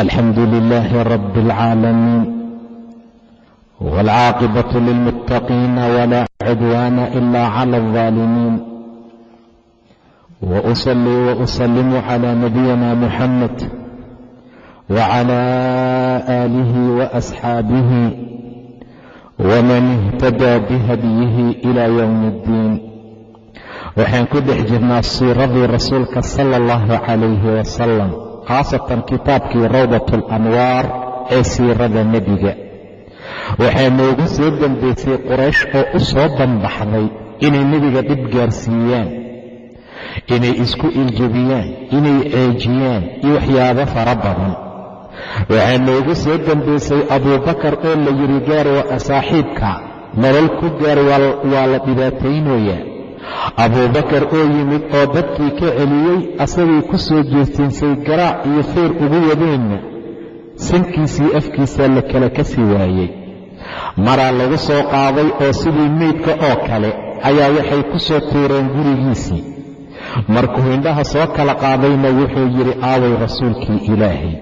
الحمد لله رب العالمين والعاقبة للمتقين ولا عدوان إلا على الظالمين وأصلي وأسلم على نبينا محمد وعلى آله وأصحابه ومن اهتدى بهديه إلى يوم الدين waxaan ku dhex jirnaa siiradii rasuulka sala allahu calayhi wasalam khaasatan kitaabkii rawdat alanwaar ee siirada nebiga waxaa noogu soo dambaysay quraysh oo u soo banbaxday inay nebiga dhib gaarsiiyaan inay isku iljabiyaan inay ceejiyaan iyo waxyaabo fara badan waxaa noogu soo dambaysay abuubakar oo la yidhi gaar waa saaxiibka nolol ku gaar waa la dhibaataynayaa abuubakar oo yimid oo dadkii ka celiyey asagay ku soo jeestinsay garaac iyo feyr ugu wadeenna sankiisii afkiisaa la kala kasi waayey. Maraa lagu soo qaaday oo sidii meydka oo kale ayaa waxay ku soo tuureen gurigiisii. Markuu indhaha soo kala qaadayna wuxuu yidhi aaway rasuulkii ilaahay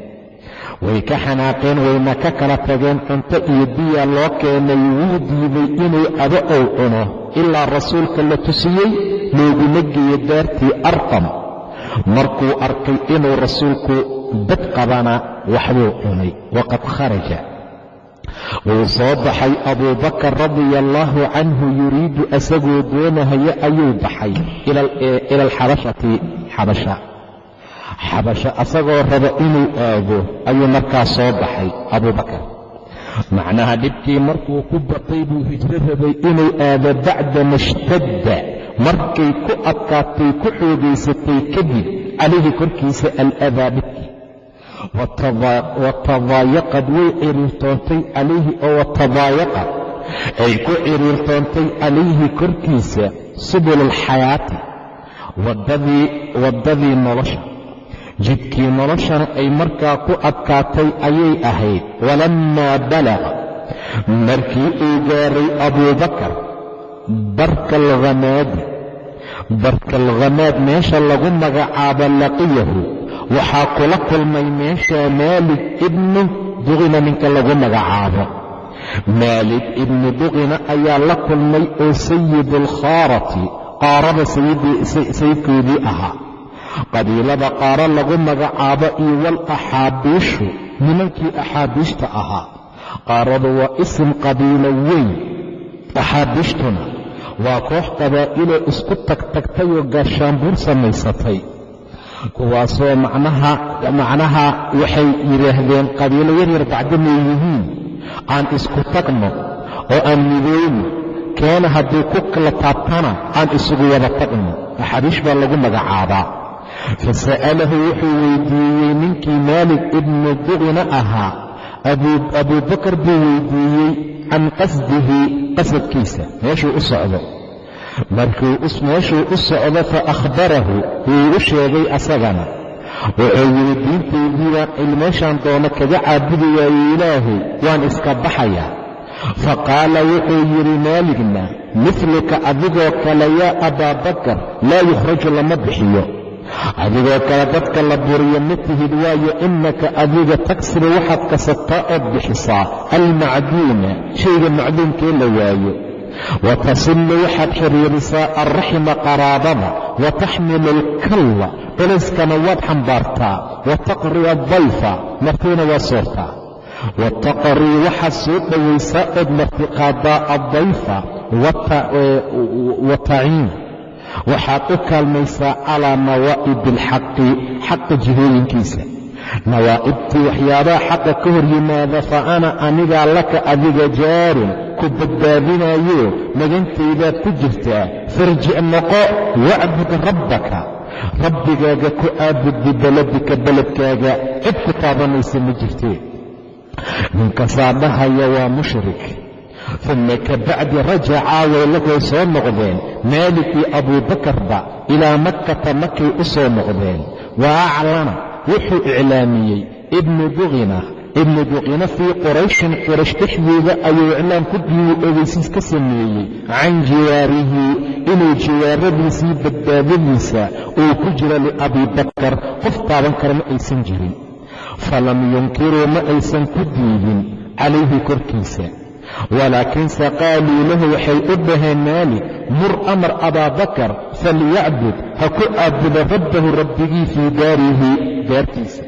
way ka xanaaqeen wayna ka kala tageen cunto iyo biya loo keenay wuu diiday inuu ado ow cuno. Ilaa rasuulka la tusiyey looguma geeyo daartii arqam. Markuu arkay inuu rasuulku bad qabana waxbuu cunay. Waqad kharaja. Wuu soo baxay. Abuubakar radia allaahu canhu yuriidu asagoo doonahaya ayuu baxay. Ila alxabashati xabasha xabasho asagoo raba inuu aado ayuu markaa soo baxay abuubakar macnaha dhibkii markuu ku batay buu hijro rabay inuu aado bacda mashtadda markay ku adkaatay ku xoogaysatay kadib calayhi korkiisa aladaa dhibkii. Watadaayaqad way ciriirtoontay calayhi oo watadaayaqad ay ku ciriirtoontay calayhi korkiisa subul alxayaati waddadii nolosha jidkii noloshana ay markaa ku adkaatay ayay ahayd. walammaa balaqa markii uu gaaray abuubakar barkaalkhamaadi barkaalkhamaad meesha lagu magacaabo laqiyahu. waxaa kula kulmay meesha maalik ibnu duqina ninka lagu magacaabo. Maalik ibnu duqina ayaa la kulmay oo sayidu alkhaarati qaarada sayidkoodii ahaa qabiilada qaaro lagu magacaabo iyo wal axaabiishu nimankii axaabiishta ahaa. Qaaradu waa isim qabiilo weyn axaabiishtuna waa koox qabaa'iloo isku tagtagtayoo gaashaanbuur samaysatay. Kuwaasoo macnaha waxay yidhaahdeen qabiilo yaryar bacdamay yihiin. Aan isku tagno oo aan midoono keena haddii ku kala taabtana aan isugu wada tagno. Axaabiish baa lagu magacaabaa fasa'alahu wuxuu weydiiyey ninkii maalik ibnu duqina ahaa abuubakar buu weydiiyey can qasdihi qasadkiisa meeshuu u socdo markuu meeshuu u socdo fa akhbarahu wuu u sheegay asagana wuxuu yidhi diintaydiibaan cilmeeshaan doono kaga caabudi waaye ilaahay waan iska baxayaa fa qaala wuxuu yidhi maaligna midluka adigoo kale yaa abaabakar laa yukhraju lama bixiyo adigoo kale dadka la buriyo ma tihid waayo innaka adiga tagsiri waxaad kasabtaa ood bixisaa almacduuna shayga macduunkee la waayo. Wa tasillu waxaad xiriirisaa alraxima qaraabada wa taxmilu alkalla culayskana waad xambaartaa. Wa taqri addayfa martiina waa soortaa. Wa taqrii waxaad soo dhowaysaa ood martiqaadaa addayfa wa taciin waxaad u kaalmaysaa calaa nawaa'ib alxaqi xaqa jihooyinkiisa. Nawaa'ibtii waxyaabaha xaqa ka hor yimaada fa ana anigaa laka adiga jaarun ku badbaadinayo magantaydaad ku jirtaa farjic noqo wacbud rabbaka. Rabbigaaga ku aabud bibeladika beledkaaga cid ku taabanaysa ma jirtee. Ninkasaa dhahaya waa mushrik uma ka bacdi rajacaa weylakay soo noqdeen maalik iyo abuubakarba ilaa makkata makay u soo noqdeen wa aclana wuxuu iclaamiyey ibnu duqina ibnu duqina fii qurayshin quraysh dhexdeeda ayuu iclaam ku dhiibu ogeysiis ka sameeyey can jiwaarihi inuu jiwaaradiisii badbaadadiisa uu ku jiro liabiibakar qof taaban kara ma aysan jirin falam yunkiruu ma aysan ku diidin calayhi korkiisa walaakinse qaaluu lahu waxay u dhaheen maalik mur amar abaabakar falyacbud ha ku caabudo rabbahu rabbigii fii daarihi daartiisa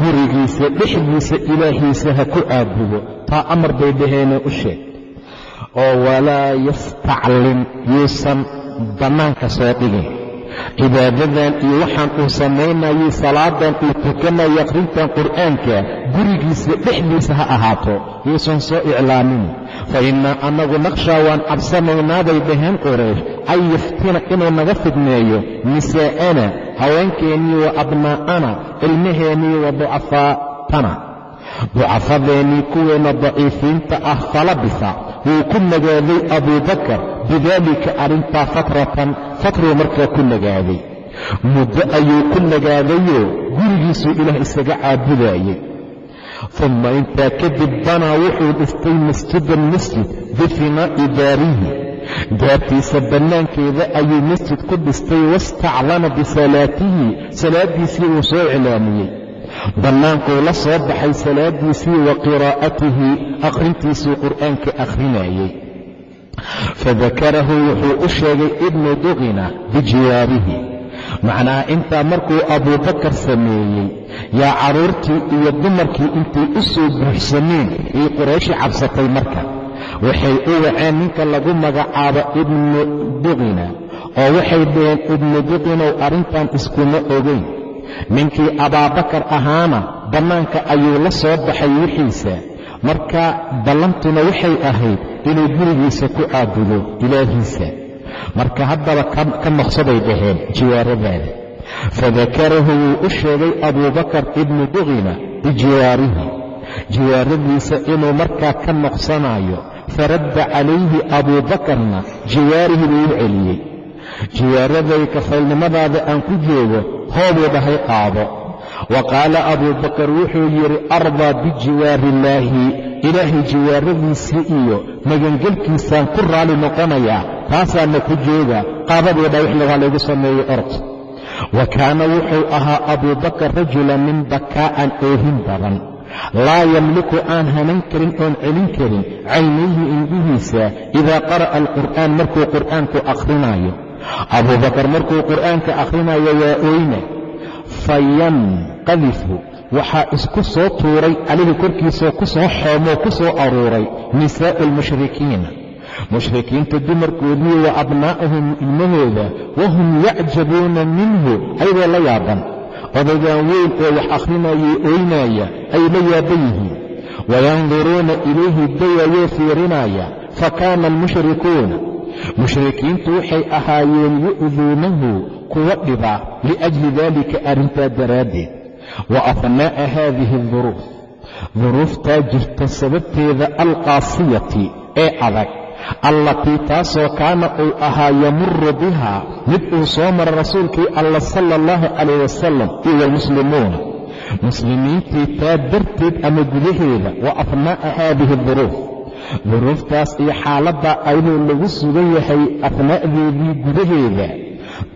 gurigiisa dhexdiisa ilaahiisa ha ku caabudo taa amar bay dhaheene u sheeg oo walaa yastaclim yuusan bannaanka soo dhigin cibaadadan iyo waxaan uu samaynayay salaadan uu tukanayo akhrintan qur'aanka gurigiisa dhexdiisa ha ahaato. Yuusan soo iclaamin. Fa innaa annagu naqshaa waan cabsanaynaabay dhaheen quraysh an yaftina inuu naga fidneeyo nisaa'ana haweenkeennii wa abnaa'ana ilmaheennii wa ducafaatana. Ducafadeennii kuweenna daciifiinta ah falabisa. Wuu ku nagaaday abuubakar bidaalika arrintaa fatratan fatruu markaa ku nagaaday. Muddo ayuu ku nagaadayoo gurigiisuu ilaah isaga caabudaayey. Uma intaa kadib banaa wuxuu dhistay masjidan masjid bifinaa'i daarihi daartiisa bannaankeeda ayuu masjid ku dhistay wastaclana bisalaatihi salaaddiisii uu soo iclaamiyey bannaankuu la soo baxay salaadiisii wa qiraa'atihi akhrintiisuu qur'aanka akhrinayey fadakarahu wuxuu u sheegay ibnu duqina bijiwaarihi macnaha intaa markuu abuubakar sameeyey yaa carruurtii iyo dumarkii intay u soo buuxsameen ay qurayshi cabsatay marka waxay u waceen ninka lagu magacaabo ibnu duqina oo waxay dhaheen ibnu duqinow arrintan iskuma ogeyn ninkii abaabakar ahaana bannaanka ayuu la soo baxay wixiisa marka ballantuna waxay ahayd inuu gurigiisa ku caabudo ilaahiisa. Marka haddaba ka noqsaday dhaheen jiwaaradaada. Fadakarahu wuu u sheegay abuubakar ibnu duqina bijiwaarihi jiwaaradiisa inuu markaa ka noqsanayo faradda calayhi abuubakarna jiwaarihi buu u celiyey. Jiwaaraday kafaylnimadaada aan ku joogo hoobuu dhahay qaado wa qaala abuubakar wuxuu yidhi ardaa bijiwaari illaahi ilaahay jiwaaradiisii iyo magangelkiisaan ku raali noqonayaa taasaana ku jooga. Qaadadii dha wix lagaa laygu sameeyey ord wa kaana wuxuu ahaa abuubakar rajula min bakaa'an oohin badan. Laa yamliku aan hanan karin oon celin karin caynayhi indhihiisa idaa qara'a alqur'aan markuu qur'aanku akhrinayo. Abuubakar markuu qur'aanka akhrinayo waa oyna fayanqadifu waxaa isku soo tuuray calayhi korkiisao ku soo xoomoo ku soo aruuray nisaa'u almushrikiina mushrikiinta dumarkoodii wa abnaa'ahum ilmahooda wahum yacjabuuna minhu ayagoo la yaaban. Odaygaan weyn oo wax akhrinayay oynaaya ay la yaaban yihiin. Wayanduruuna ilayhi dayayoo fiirinaya fa kaana almushrikuuna mushrikiintu waxay ahaayeen yu'duunahu kuwa dhiba liajli daalika arrintaa daraaddeed. Wa afnaa'a haadihi aduruuf duruuftaa jirta sababteeda alqaasiyati ee adag allatii taasoo kaana uu ahaa yamuru bihaa mid uu soo mara rasuulkii alla sala allahu calayh wasalam iyo walmuslimuuna muslimiintii taa darteed ama gudaheeda wa afnaa'a haadihi duruuf duruuftaas iyo xaaladdaa ayadoo lagu sugan yahay afnaa'deedii gudaheeda.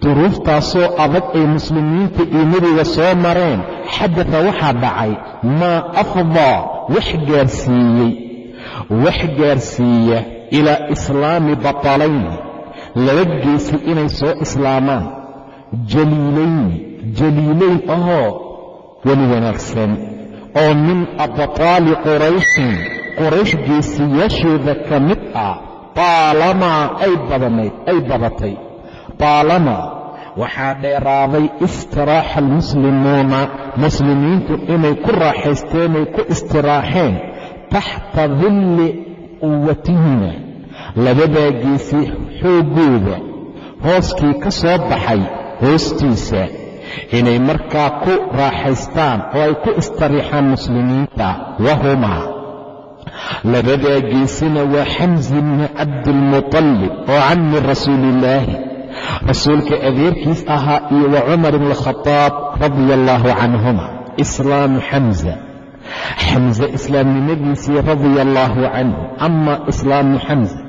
Duruuftaasoo adag ay muslimiinta iyo nebiga soo mareen xadada waxaa dhacay maa afdaa wax gaarsiiyey. Wax gaarsiiya ilaa islaami batalayni laba geesi inay soo islaamaan. Jaliilayni jaliilayn ahoo wani wanaagsan oo min abtaali qurayshin quraysh geesiyaashooda ka mid ah taalamaa ay badanayd ay badatay. Taalamaa waxaa dheeraaday istiraaxa almuslimuuna muslimiintu inay ku raaxaysteenay ku istiraaxeen taxta dilli quwatihima labadaa geesi xooggooda hooskii ka soo baxay hoostiisa inay markaa ku raaxaystaan oo ay ku istariixaan muslimiinta wahumaa labadaa geesina waa xamsi bni cabdiilmuطalib oo cammi rasuuliillaahi rasuulka adeerkiis ahaa iyo wa cumar bn khadaab radia allaahu canhuma. Islaamu xamza xamse islaamnimadiisii radia allaahu canhu ama islaamu xamza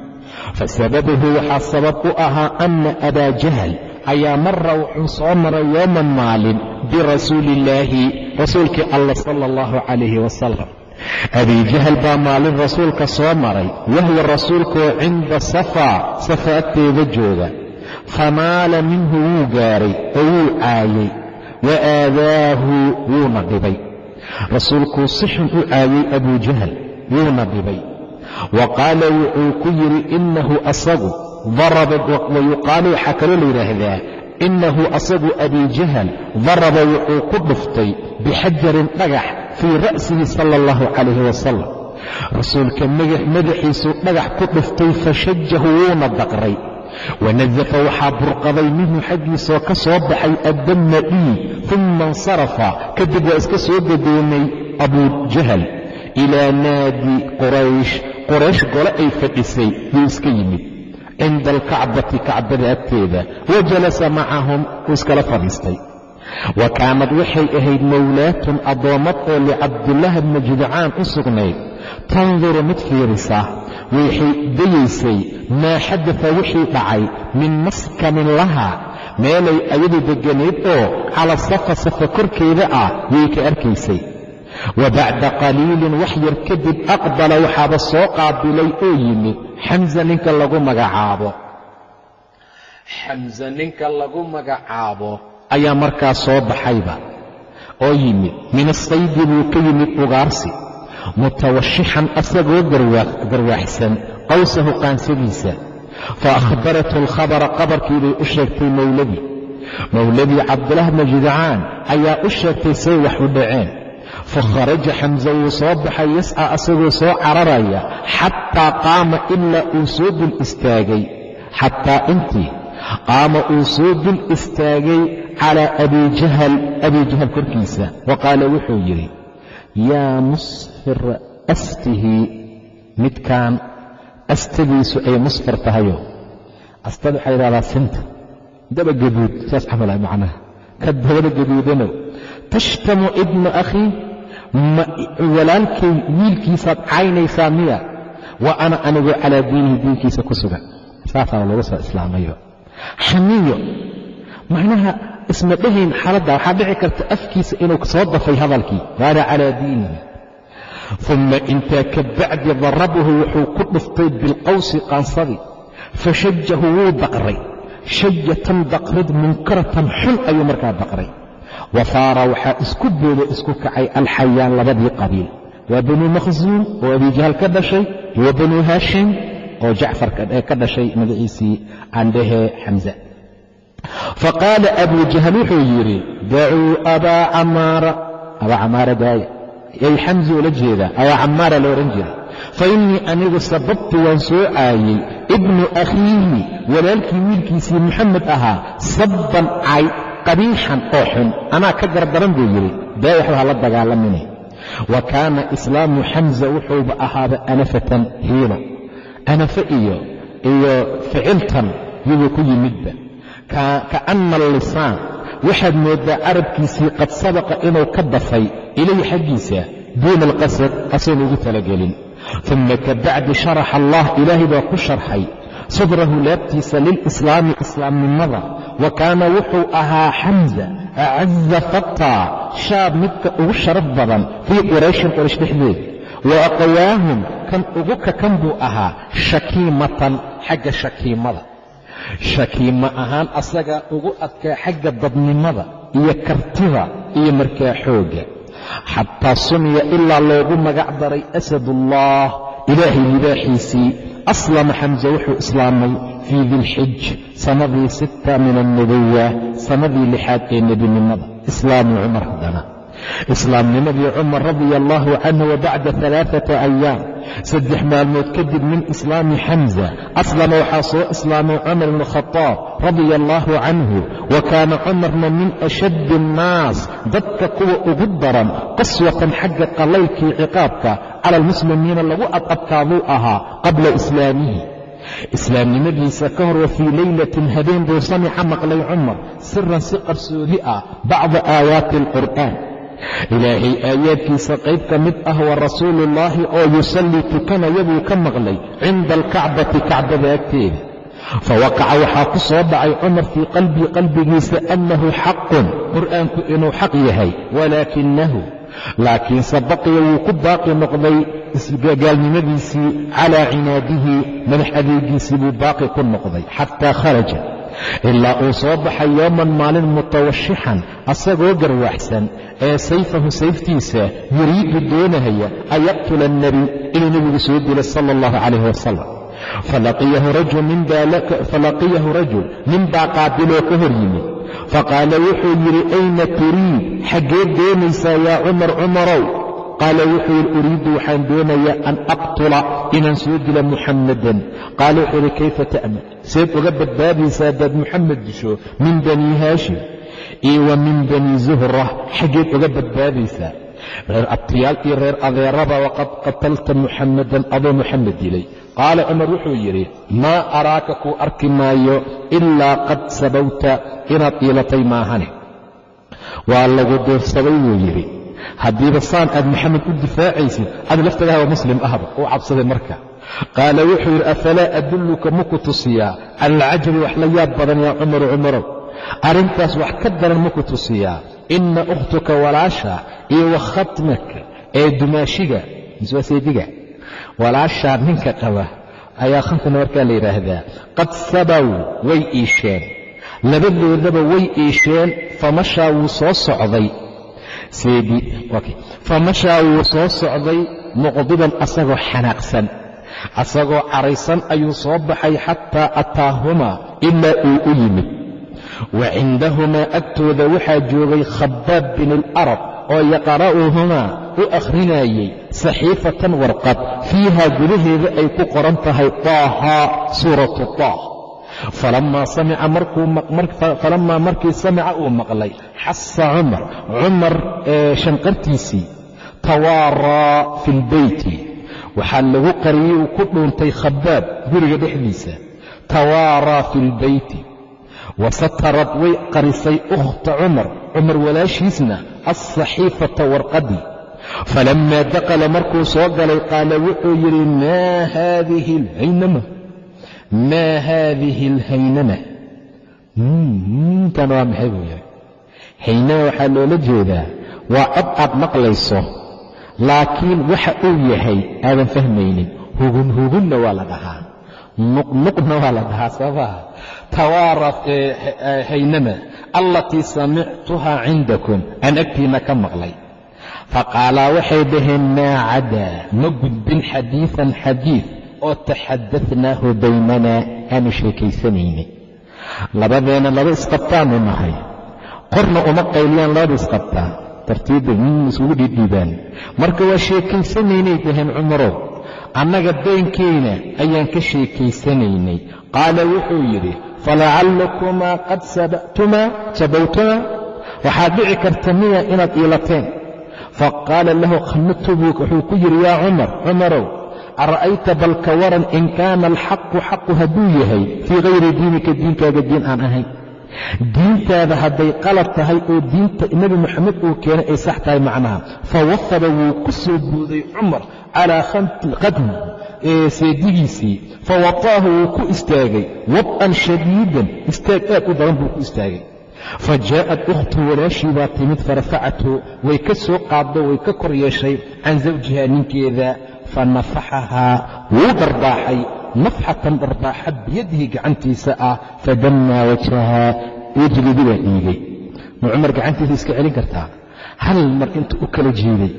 fasababahu waxaa sabab u ahaa ana abaa jahl ayaa mara wuxuu soo maray yowman maalin birasuuliillaahi rasuulkii allah sala allahu calayhi wasalam abiijahal baa maalin rasuulka soo maray. Wahwa rasuulkoo cinda safaa safa agteeda jooga. Famaala minhu wuu gaaray oo wuu caayay wa aadaahu wuuna dhibay. Rasuulkuu si xun u caayay abujahal wuuna dhibay. Wa qaala wuxuu ku yidhi innahu asagu daraba wa yuqaalu waxaa kaloo la yidhaahdaa innahu asagu abijahal daraba wuxuu ku dhuftay bixajarin dhagax fii ra'sihi sala allahu calayhi wasalam rasuulka madaxiisuu dhagax ku dhuftay fashajahu wuuna daqray wanadafa waxaa burqaday minhu xaggiisoo ka soo baxay addamma dhiig uma insarafa. Kadib waa iska soo gadoomay abujahal ilaa naadi quraysh quraysh gole ay fadhisay yuu iska yimid. Cinda alkacbati kacbada agteeda. Wa jalasa macahum uu iskala fadhiistay wa kaanad waxay ahayd mawlaatun addoommad oo licabdulaahi bni judcaan u sugnayd. Tanduru mid fiirisa waxay dayaysay maa xadata wixii dhacay min maskanin laha. Meelay ayadu degganayd oo cala safa safa korkeeda ah yay ka arkaysay. Wa bacda qaliilin wax yar kadib aqbala waxaaba soo qaabilay oo yimid xamsa ninka lagu magacaabo. Xamse ninka lagu magacaabo ayaa markaa soo baxayba oo yimid min asaydi buu ka yimid ugaarsi mutawashixan asagoo garwaaxsan qawsahu qaansadiisa fa akhbarathu alkhabara qabarkiibay u sheegtay mowladii mowladii cabdulaah bna judcaan ayaa u sheegtay say wax u dhaceen. Fa kharaja xamse wuu soo baxay yasca asagoo soo cararaya xataa qaama ilaa uu soo dul istaagay xataa intii qaama uu soo dul istaagay calaa abijahal abijahal korkiisa wa qaala wuxuu yidhi yaa musfir astihi midkaan astadiisu ay musfir tahayo? Astada waxaa yidhahdaa sinta daba gaduud saas camal ah macnaha. Ka dabada gaduudanow tashtamu ibna akhii walaalkay wiilkiisaad caynaysaa miya? Wa ana anigoo calaa diinihi diinkiisa ku sugan. Saasaa lagu soo islaamayo. Xamiyo macnaha isma dhehayn xaaladda waxaa dhici karta afkiisa inuu soo dafay hadalkii. Waana calaa diinihi uma intaa ka bacdi darabahu wuxuu ku dhuftay bilqawsi qaansadii fashajahu wuu daqray. Shajatan daqrid munkaratan xun ayuu markaa daqray. Wa faara waxaa isku booda isku kacay alxayaan labadii qabiil. Waa banuu makhsuum oo abijahal ka dhashay iyo banuu haashim oo jacfar ka dhashay magaciisii aandhahee xamza faqaala abu jahal wuxuu yidhi dacuu abaa camaara abaa camaara daaya ay xamsi ula jeedaa abaa camaara la odhan jiray fa innii anigu sababtu waan soo caayey ibnu akhiihi walaalkii wiilkiisii moxamed ahaa sabban cay qabiixan oo xun anaa ka gardaran buu yidhi daaya waxba hala dagaalamine wa kaana islaamu xamsa wuxuuba ahaaba anafatan hiilo anafe iyo iyo ficiltan yubuu ku yimidba kaana allisaan waxaad mooddaa carabkiisii qad sabaqa inuu ka dafay ilayhi xaggiisa duuna alqasad asoon ugu talagelin. Uma ka bacdi sharaxa allah ilaahay baa ku sharxay sadrahu laabtiisa lilislaami islaamnimada. Wa kaana wuxuu ahaa xamsa acaza fataa shaab midka ugu sharaf badan fii qurayshin quraysh dhexdeeda wa aqwaahum kan ugu kakan buu ahaa shakiimatan xagga shakiimada shakiimo ahaan asagaa ugu adkaa xagga dadnimada iyo kartida iyo markaa xoogga xataa sumiya ilaa loogu magac daray asadullah ilaahay libaaxiisii aslama xamse wuxuu islaamay fii dilxij sannadii sitta min alnubuwa sannadii lixaad ee nebinimada. Islaamu cumar haddana islaamnimadii cumar radia allaahu canhu wa bacda alaaata ayaam saddex maalmood kadib min islaami xamza aslama waxaa soo islaamay cumar ibnu khadaab radia allaahu canhu wa kaana cumarna min ashaddi annaas dadka kuwa ugu daran qaswatan xagga qallaylkii ciqaabka cala almuslimiina lagu adadkaaduu ahaa qabla islaamihi. Islaamnimadiisa ka hor wa fii leylatin habeen buu samica maqlay cumar siran si qarsoodi ah bacda aayaati alqur'aan ilaahay aayaadkiisa qayb ka mid ah wa rasuuluullaahi oo yusallii tukanaya buu ka maqlay cinda alkacbati kacbada agteeda fawaqaca waxaa ku soo dhacay cumar fii qalbii qalbigiisa annahu xaqun. Qur'aanku inuu xaq yahay walaakinahu laakiinse baqiya wuu ku baaqi noqday gaalnimadiisii calaa cinaadihi madax adeegiisii buu baaqi ku noqday xataa kharaja ilaa uu soo baxay yowman maalin mutawashixan asagoo garwaxsan ee sayfahu sayftiisa yuriidu doonahaya an yaqtula annebi inuu nebigu soo dilo sala allahu calayh wasalam falaqiyahu rajul nin baa qaabiloo ka hor yimid. Faqaala wuxuu yidhi ayna turiid? Xaggeed doonaysaa yaa cumar cumarow qaala wuxuu yidhi uriiddu waxaan doonayaa an aqtula inaan soo dila muxammadan qaala wuxuu yidhi kayfa ta'man seed uga badbaadaysaa haddaad muxamed disho min banii haashim iyo wa min banii zuhra xaggeed uga badbaadaysaa reer abtiyaal iyo reer adeeraba waqad qatalta muxammadan adoo muxamed dilay qaala cumar wuxuu yidhi maa araaka kuu arki maayo ilaa qad sabawta inaad iilatay maahane waa lagu duursaday buu yidhi haddiiba saan aad maxamed u difaacaysid adi laftagaaba muslim ahba uu cabsaday marka. Qaala wuxuu yidhi afalaa adulluka maku tusiyaa? Cala alcajabi wax la yaab badan yaa cumaru cumarow. Arrintaas wax ka daran maku tusiyaa? Inna ukhtuka walaasha iyo wa ee dumaashiga miswaaseediga walaashaa ninka qaba ayaa khamtana markaa la yidhaahdaa qad sabow way iisheen. Labadoodaba way iisheen famashaa wuu soo socday famashaa wuu soo socday muqdiban asagoo xanaaqsan. Asagoo caraysan ayuu soo baxay xataa ataahumaa ilaa uu u yimid. Wa cindahumaa agtooda waxaa joogay khabaab bin alarab oo yaqra'uhumaa u akhrinayay saxiifatan warqad. Fiihaa gudaheeda ay ku qoran tahay taaha suuratu taah falamaa markii samica uu maqlay xasa cumar. Cumar shanqartiisii tawaaraa fi lbeyti waxaa lagu qariyey uu ku dhuuntay khabaab guriga dhexdiisa. Tawaaraa fi lbeyti wasatarad way qarisay ukhta cumar. Cumar walaashiisna alsaxiifata warqadii falammaa dakala markuu soo galay qaala wuxuu yidhi maa haadihi alhaynama maa haadihi alhaynama? Kan waa maxay buu yidhi? Haynama waxaa loola jeedaa waa cod aad maqlayso laakiin waxa uu yahay aadan fahmaynin hugun hugunna waa la dhahaa nuqnuqna waa la dhahaa sababaha. Tawaara haynama allatii samictuhaa cindakum aan agtiinna ka maqlay. Faqaalaa waxay dhaheen maa cadaa ma gudbin xadiidan xadiid oo taxadadnaahu baynanaa aanu sheekaysanaynay. Labadeenna laba isqabtaanu nahay. Qorna uma qayliyaan labada isqabtaa. Tartiibba isugu dhiidhiibaan. Marka waa sheekaysanaynay dhaheen cumarow annaga beenkeyna ayaan ka sheekaysanaynay. Qaala wuxuu yidhi falacallakumaa qad sabatumaa sabawtumaa waxaad dhici karta miya inaad iilateen. Faqaala lahu khamatubu wuxuu ku yidhi yaa cumar cumarow ara'ayta bal ka in kaana alxaqu xaqu hadduu yahay fii hayri diinika diinkaaga diin aan ahayn diintaada hadday qalad tahay oo diinta nebi moxamed uu keenay ay sax tahay macnaha fawafada wuu ku soo booday cumar calaa qadmi seedigiisii fawataahu wuu ku istaagay wad'an shadiidan istaag aad u daran buu ku istaagay fa jaa'at ukhtu walaashii baa timid farafacathu way ka soo qaaddo way ka kor yeeshay can zawjiha ninkeeda fa nafaxahaa wuu dharbaaxay nafxatan dharbaaxa biyadihi gacantiisa ah fadammaa wajhahaa wejigedii baa dhiigay ma cumar gacantiisa iska celin kartaa hal mar inta u kala jiiday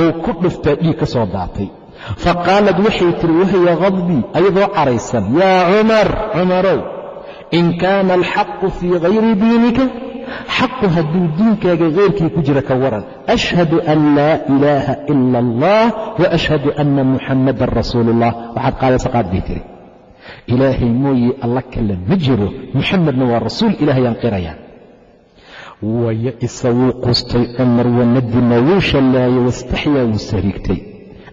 oo ku dhuftaa dhiig ka soo daatay faqaalad waxay tihi wahiya qadbii ayadoo caraysan yaa cumar cumarow in kaana alxaqu fii hayri diinika xaqu hadduu diinkaaga keyrkii ku jira ka waran ashhadu an laa ilaaha ila allah wa ashhadu anna muxammadan rasuulu ullah waxaad qaadaysa qaad bay tiri ilaahay mooye alla kale ma jiro muxamedna waa rasuul ilaahayaan qiraya waya isa wuu quustay cumar wanadima wuu shallaayay wastaxyaa wuu sariigtay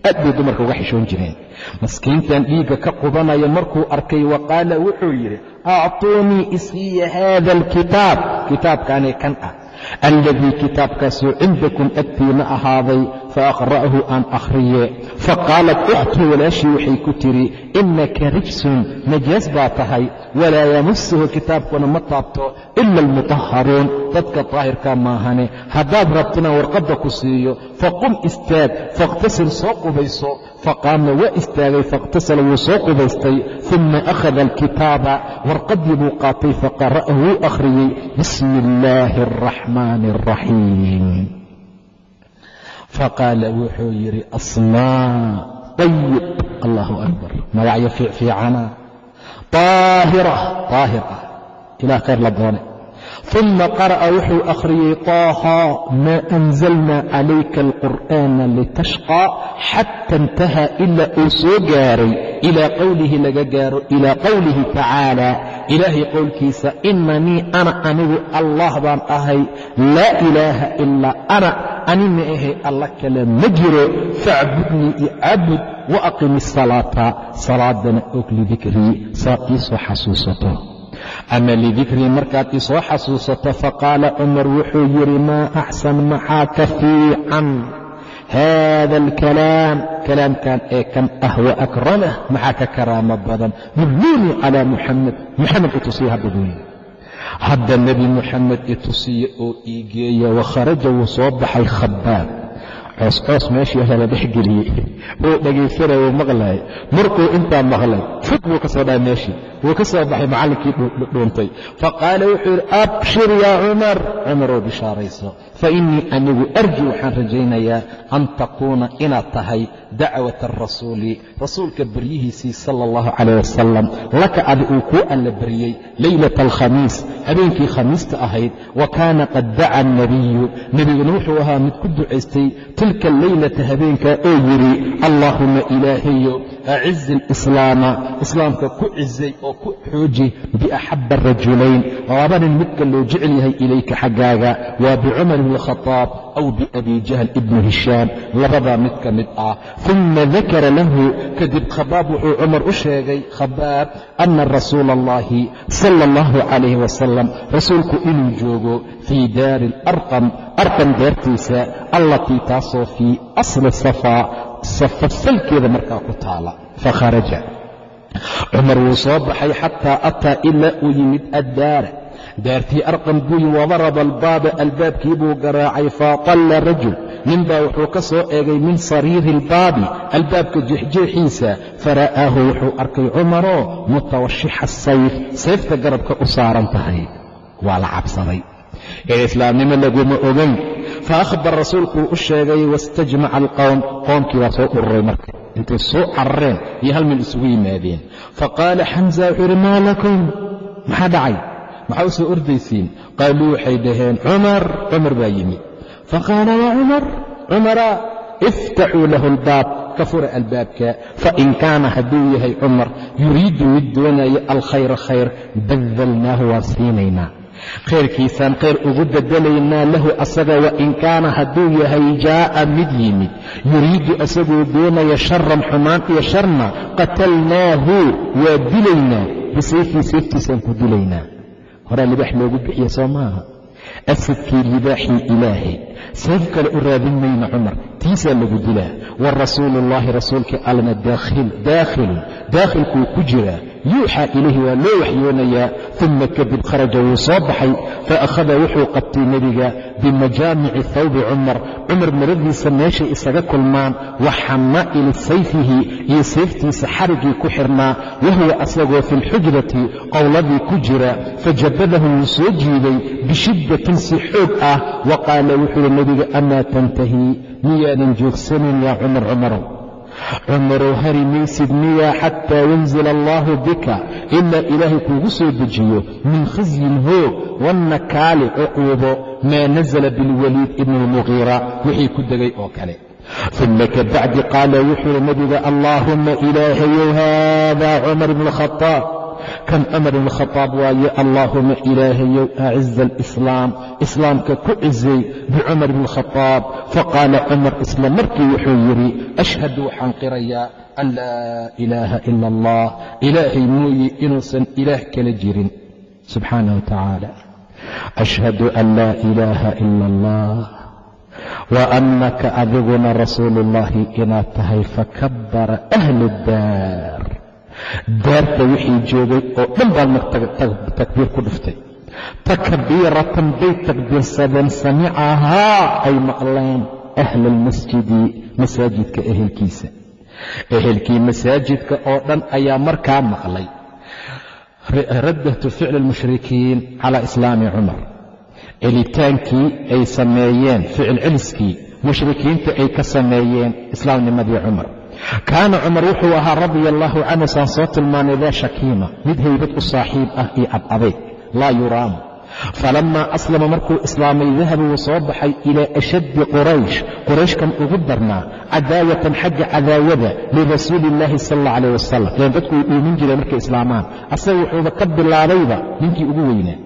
aad bay dumarka uga xishoon jireen. Maskiintan dhiigga ka qubanaya markuu arkay wa qaala wuxuu yidhi acطuunii isiiya haada alkitaab. Kitaabkaani kan ah alladii kitaabkaasoo cindakum agtiina ahaaday faaqra'ahu aan akhriye faqaalat ukhtu walaashii waxay ku tidhi innaka rijsun najaas baa tahay walaa yamusuhu kitaabkuna ma taabto ila almutahharuun dadka daahirkaa maahane haddaad rabtina warqadda ku siiyo faqum istaag fakhtasil soo qubayso faqaama waa istaagay fakhtasala wuu soo qubaystay uma akhada alkitaaba warqaddii buu qaatay faqara'ahu wuu akhriyey bismi illaahi araxmaani araxiim faqaala wuxuu yidhi asmaa ayib allahu akbar magacyo fiicfiicana aahira daahir ah ilah khayr la doone uma qara'a wuxuu akhriyey طaaha maa anzalna calayka alqur'aana litashqى xata intaha ilaa uu soo gaaray ilaa qowlihi laga gaaro ilaa qowlihi tacaala ilaahay qowlkiisa inanii ana anigu allah baan ahay laa ilaaha ilaa ana ani ma ahay alla kale ma jiro faacbudnii i cabud wa aqimi salaadana og lidikrii saad ii soo xasuusato ama lidikrii markaad ii soo xasuusato faqaala cumar wuxuu yidhi maa axsan maxaa ka fiican haada alkalaam? Kalaamkan ee kan ah wa akramah maxaa ka karaamo badan? Dulluunii calaa muxamed muxamed i tusiya hadda buu yidhi. Hadda nebi muxamed i tusiya oo ii geeya wakharaja wuu soo baxay khabaab cooscoos meeshii hore la dhex geliyey. Wuu dhegaysanaya wuu maqlaya markuu intaa maqlay fog buu ka soo dhahay meeshii. Wuu ka soo baxay macallinkii dhuuntay. Faqaala wuxuu yidhi abshir yaa cumar. Cumaroo bishaarayso fa anigu arji waxaan rajaynayaa an takuuna inaad tahay dacwata arasuuli rasuulka baryihiisii sala allahu calayh wasalam laka adi uu kuu alla baryey leylata alkhamiis habeenkii khamiista ahayd. Wa kaana qad daca annabiyu nebiguna wuxuu ahaa mid ku ducaystay tilka alleylata habeenkaa oo yidhi allaahuma ilaahayo acizi alislaama. Islaamka ku cizay oo ku xooji biaxabba arajulayn laba nin midka loo jecel yahay ilayka xaggaaga. Waa bicumar bni khadaab aw biabi jahl ibni hishaam labadaa mid ka mid ah. Uma dakara lahu kadib khabaab wuxuu cumar u sheegay khabaab ana rasuula allahi sala allahu calayhi wasalam rasuulku inuu joogo fii daari alarqam arqam daartiisa allatii taasoo fii asli safaa safa salkeeda markaa ku taala. Fakharaja cumar wuu soo baxay xataa ataa ilaa uu yimid addaara daartii arqam buu yimi wadaraba albaaba albaabkii buu garaacay faatalla rajul. Ninbaa wuxuu ka soo eegay min sariiri albaabi albaabka jeexjeexiisa. Fara'aahu wuxuu arkay cumaroo mutawashixa sayf. Sayfta garabka u saaran tahay. Waa la cabsaday. Ee islaamnimo laguma ogayn fa akhbar rasuulku uu u sheegay wastajmaca alqowm qoomkii waa soo ururay marka. Intay soo carareen iyo hal mil isugu yimaadeen. Faqaala xamza wuxuu yidhi maa lakum? Maxaa dhacay maxaa u soo ordaysiin? Qaaluu waxay dhaheen cumar cumar baa yimi. Faqaala yaa cumar cumara iftaxuu lahu albaab. Ka fura albaabka fain kaana hadduu yahay cumar yuriidu mid doonaya alkhayra khayr badalnaahu waan siinaynaa. Khayrkiisaan khayr ugu bedelaynaa lahu asaga wain kaana hadduu yahay jaa'a mid yimid yuriidu asagoo doonaya sharan xumaan iyo sharna qatalnaahu waa dilaynaa. Bisayfii sayftiisaan ku dilaynaa horaa libaax loogu bixiya soo maaha. Asadkii libaaxii ilaahay sayf kale u raadin mayna cumar. Tiisaa lagu dilaa wa rasuulu ullaahi rasuulka allana daakhilun daakhilkuu ku jiraa yuuxaa ilayhi waa loo waxyoonayaa. Uma kadib kharaja wuu soo baxay. Faakhada wuxuu qabtay nebiga bimajaamici thawbi cumar. Cumar maradiisa meeshay isaga kulmaan. Wa xamaa'ili sayfihi iyo sayftiisa xarigii ku xirnaa. Wahuwa asagoo fi lxujrati qowladii ku jira. Fajabadahu wuu soo jiiday bishiddatin si xoog ah. Wa nebiga amaa tantahii miyaadan joogsanin yaa cumar cumarow cumarow hari maysid miyaa xataa yanzila allaahu bika? Ilaa ilaahay kuugu soo dejiyo min khizyin hoog wannakaali cuquubo maa nasala bilwaliid ibni lmuqiira wixii ku degay oo kale. Uma kabacdi qaala wuxuu nebiga allaahumma ilaahayow haadaa cumar ibn khadaab kan cumar ibn khadaab waaye allaahuma ilaahayow aciza alislaam islaamka ku cizay bicumar ibn khadaab faqaala cumar isla markii wuxuu yidhi ashhadu waxaan qirayaa an laa ilaaha ila allah ilaahay mooye inuusan ilaah kala jirin subxaanah wa tacaala ashhadu an laa ilaaha ila allah wa annaka adiguna rasuulu ullaahi inaad tahay fakabara ahlu daar daarta wixii joogay oo dhan baa takbiir ku dhuftay. Takbiiratan bay takbiirsadeen samicahaa ay maqleen ahla almasjidi masaajidka ehelkiisa. Ehelkii masaajidka oo dhan ayaa markaa maqlay. Raddatu ficli almushrikiin calaa islaami cumar. Celitaankii ay sameeyeen ficil celiskii mushrikiinta ay ka sameeyeen islaamnimadii cumar kaana cumar wuxuu ahaa radia allaahu canhu saan soo tilmaanay daa shakiima mid haybad u saaxiib ah iyo adayg laa yuraamu. Falammaa aslama markuu islaamay dahaba wuu soo baxay ilaa ashaddi quraysh. Qurayshkan ugu darnaa cadaawatan xagga cadaawada lirasuuli illaahi sal alla calah wasalam len dadku way dhuumin jireen markay islaamaan. Asaga wuxuuba ka bilaabayba ninkii ugu weynaa.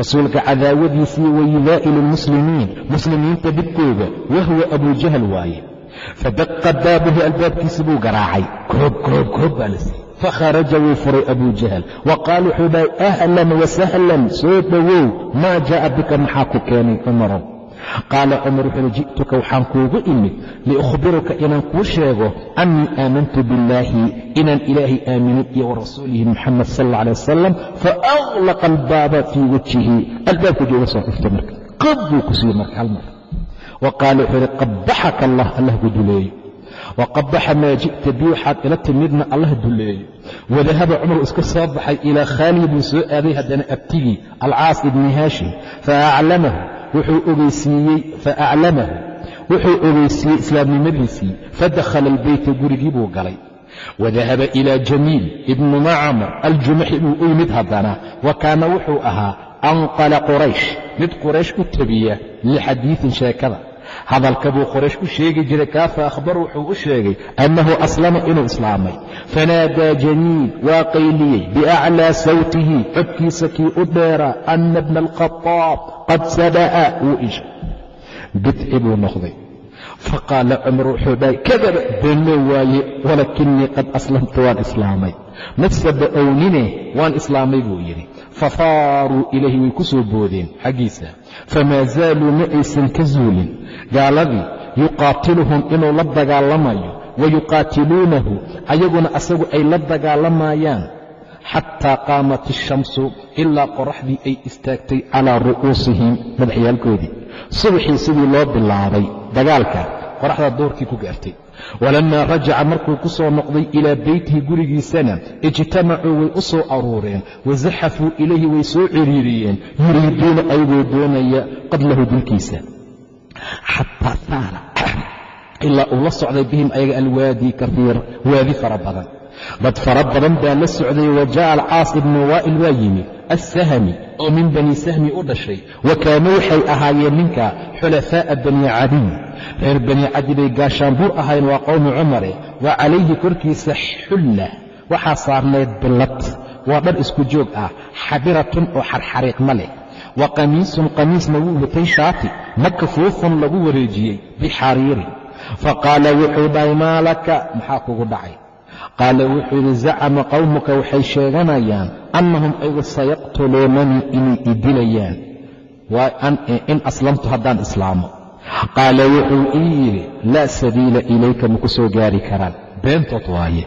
Rasuulka cadaawadiisii wayidaa'ilu lmuslimiin muslimiinta dhibkooda wahwa abujahal waaye fadaqa baabahu albaabkiisi buu garaacay koob koob koob baa la siiyey fakharaja wuu furay abu jahal wa qaal wuxuu dhahay ahlan wasahlan soo dhowow maa jaa'a bika maxaa ku keenay cumarow qaala cumar wuxuu uhi ji'tuka waxaan kuugu imid liukhbiruka inaan kuu sheego annii aamantu billaahi inaan ilaahay aaminin iyo wa rasuulihi sal alla alay wasalam faaglaqa albaaba fii wajhihi albaabku jooga soo dhiftay marka qab buu ku siiyey marka hal mar wa qaala wuxuu ihi qabaxaka allah allah ku duleeyo wa qabaxa maa ji'ta bi waxaad ila timidna allah duleeyo wadahaba cumar iska soo baxay ilaa khaalid buu soo aaday haddana abtigii alcaas ibni haashim. Faaclamahu wuxuu ogeysiiyey faaclamahu wuxuu ogeysiiyey islaamnimadiisii fadakhala albeyta gurigii buu galay. Wadahaba ilaa jamiil ibnu macmar aljumaxi buu u yimid haddana. Wa kaana wuxuu ahaa anqala quraysh mid quraysh u tabiya lixadiiin sheekada hadalka buu qoraysh u sheegi jiray kaafa akhbar wuxuu u sheegay annahu aslama inuu islaamay fanaadaa jamiil waa qayliyey biaclaa sawtihi codkiisa kii u dheeraa ana bna alkhadaab qad saba'a wuu ishay bidci buu noqday faqaala cumar wuxuu dhahay kadaba beenloo waaye walakinii qad aslamtu waan islaamay masaba ownine waan islaamay buu yidhi fafaaruu ilayhi way ku soo boodeen xaggiisa. Famaa zaaluu ma aysan ka zuulin. Gaaladii yuqaatiluhum inuu la dagaalamayo wa yuqaatiluunahu ayaguna asagu ay la dagaalamayaan. Xataa qaamat ishamsu ilaa qoraxdii ay istaagtay calaa ru'uusihim madaxyaalkoodii. Subaxii sidii loo bilaabay dagaalka qoraxda duurkii ku gaartay. Walammaa rajaca markuu ku soo noqday ilaa beytihi gurigiisana ijtamacuu way u soo aruureen wasaxafuu ilayhi way soo ciriiriyeen yuriiduuna ayagoo doonaya qadlahu dilkiisa xataa saala ilaa uu la socday bihim ayaga alwaadi kaiir waadi fara badan dad fara badan baa la socday wa ja'a alcaas ibnu waa'il waa yimid assahmi oo min bani sahmi u dhashay. Wa kaanuu waxay ahaayeen ninka xulafaa'a bani cadiy reer bani cadi bay gaashaanbuur ahayn waa qowmi cumare wa calayhi korkiisa xulla waxaa saarnayd billad waa dhar isku joog ah xabiratun oo xarxariiqma leh. Wa qamiisun qamiisna wuu watay shaati makfuufun lagu wareejiyey bixariirin. Faqaala wuxuu dhahay maa laka maxaa kugu dhacay qaala wuxuu yidhi zacama qowmuka waxay sheeganayaan annahum ayagu sayaqtuluunanii inay i dilayaan in aslamtu haddaan islaamo qaala wuxuu ii yidhi laa sabiila ilayka maku soo gaari karaan beentood waaye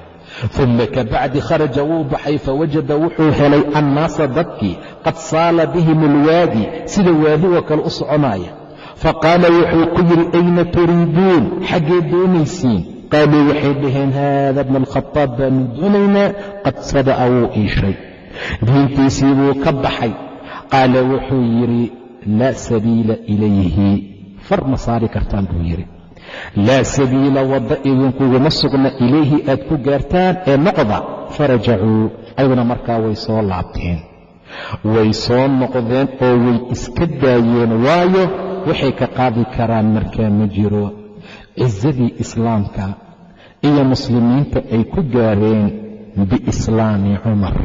uma kabacdi kharaja wuu baxay fawajada wuxuu helay annaasa dadkii qad saala bihim alwaadi sida waadi oo kale u soconaaya faqaala wuxuu ku yidhi ayna turiiduun xaggee doonaysiin qaaluu waxay dhaheen haada bna alkhadaab baanu doonaynaa qad sada'a wuu iishay diintiisii buu ka baxay qaala wuxuu yidhi laa sabiila ilayhi far ma saari kartaan buu yidhi laa sabiila wadda idinkuguma sugna ilayhi aad ku gaartaan ee noqda farajacuu ayaguna markaa way soo laabteen way soo noqdeen oo way iska daayeen waayo waxay ka qaadi karaan markaa ma jiro cisadii islaamka iyo muslimiinta ay ku gaareen biislaami cumar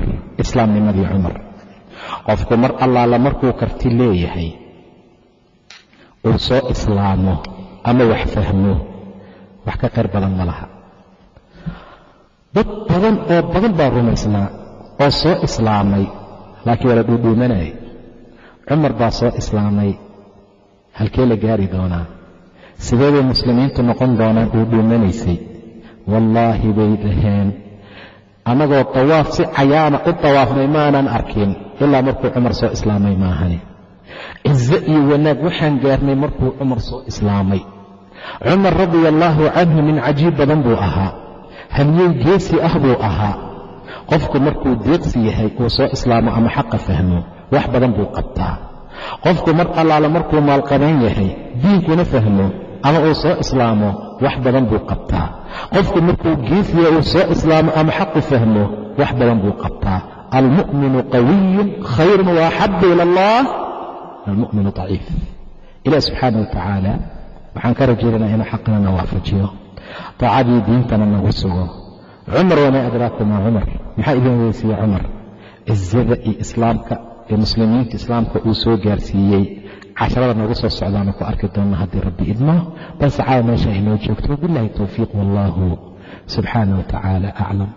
islaamnimadii cumar. Qofku mar allaala markuu karti leeyahay uu soo islaamo ama wax fahmo wax ka qayr badan ma laha. Dad badan oo badan baa rumaysnaa oo soo islaamay laakiin waa la dhuudhuumanayay. Cumar baa soo islaamay halkee la gaari doonaa sidee bay muslimiintu noqon doonaan dhuudhuumanaysay wallaahi bay dhaheen. Annagoo tawaaf si cayaana u tawaafnay maanan arkin ilaa markuu cumar soo islaamay maahani. Cizo iyo wanaag waxaan gaarnay markuu cumar soo islaamay. Cumar radia allaahu canhu nin cajiib badan buu ahaa. Halyey geesi ah buu ahaa. Qofku markuu deeqsi yahay uu soo islaamo ama xaqa fahmo wax badan buu qabtaa. Qofku mar allaala markuu maalqaban yahay diinkuna fahmo ama uu soo islaamo wax badan buu qabtaa. Qofku markuu geesiya uu soo islaamo ama xaqu fahmo wax badan buu qabtaa. Almu'minu qawiyun khayrun waaxabu ila allah. Almu'minu daciif. Ilaah subxaana wa tacaala waxaan ka rajaynanaa inuu xaqina na waafajiyo. Daacadii diintana nagu sugo. Cumar wamaa adraakuma cumar? Maxaa idin weysiiye cumar? Cizada iyo islaamka ee muslimiinta islaamka uu soo gaarsiiyey casharada nagu soo socdaanu ku arki doonna haddii rabbi idmo balse caawa meesha inoo joogto wabillahi towfiiq wallahu subxaana wa aclam